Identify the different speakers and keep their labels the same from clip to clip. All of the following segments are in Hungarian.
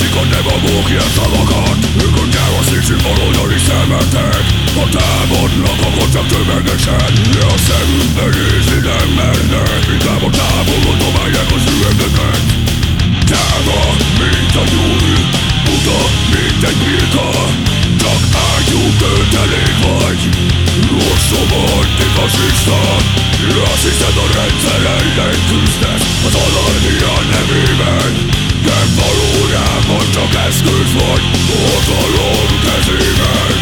Speaker 1: Vetik a nem a bókja szavakat Ők a nyáros nincs valójani szemetek Ha támadnak, akkor csak tömegesen. De a szemünkbe nézni nem mernek. Inkább a távolba dobálják az üvegeket. Táva, mint a nyúl Buta, mint egy birka. Csak ágyú kötelék vagy. Rosszom vagy, te Azt hiszed a rendszer ellen küzdesz. Az alap eszköz vagy Hatalom kezében.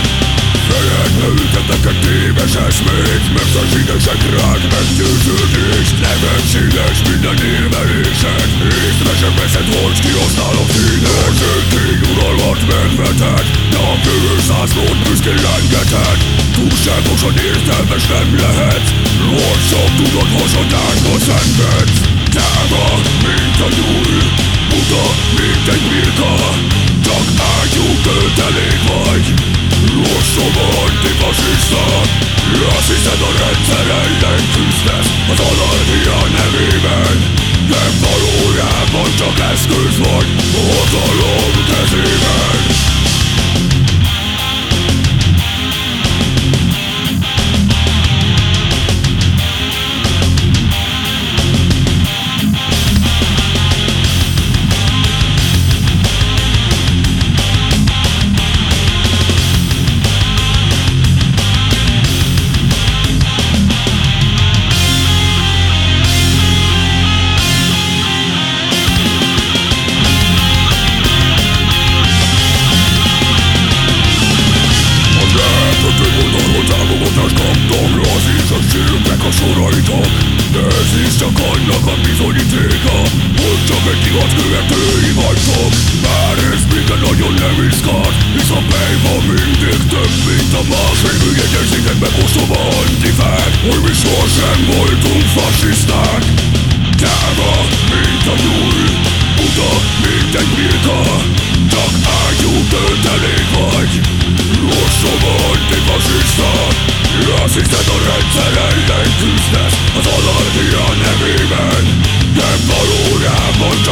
Speaker 1: Fejedbe ültetek egy téves eszmét Megszerzsidesek rád meggyőződést. Nem színes minden érvelésed. Észre sem veszed, hogy kihasználok téged Az öntény uralmat medveted. De a kőszászlót büszkén lengeted Túlságosan értelmes nem lehet. Rosszom tudod, hazadásba szenvedsz. Tága, mint a nyúl Buta, mint egy birka Csak ágyú töltelék vagy. Rosszom antifasiszta Azt hiszed a rendszer ellen küzdesz. Az anarchia nevében. Nem valójában csak eszköz vagy. A hatalom sírnek a soraitok De ez is csak annak a bizonyítéka. Hogy csak egy divat követői vagytok Bár ez minden nagyon nem izgat Hisz a pej mindig több, mint a másik Ügyegyezik meg osztom a antifák Hogy mi sosem voltunk fasiszták Hiszed a rendszer ellen küzdesz Az anarchia nevében. Nem valórában